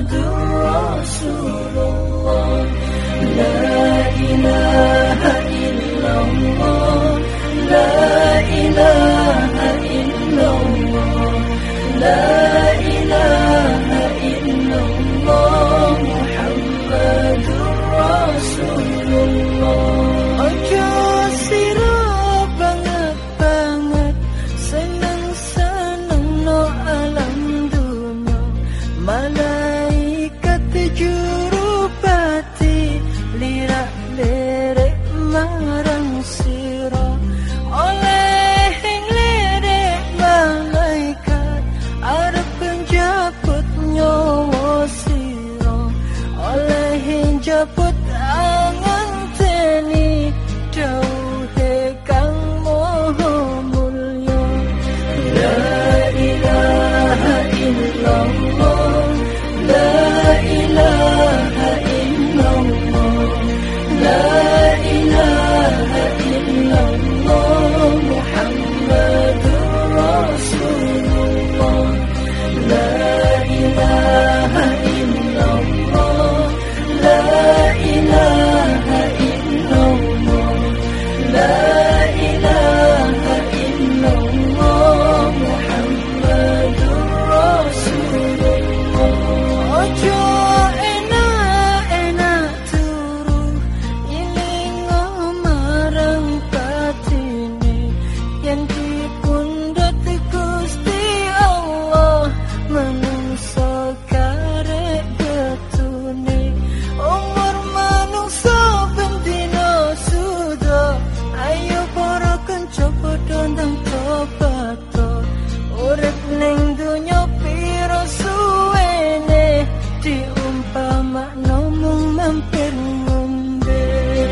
محمد رسول الله لا إله إلا الله لا إله إلا الله لا Señor. hampir membeku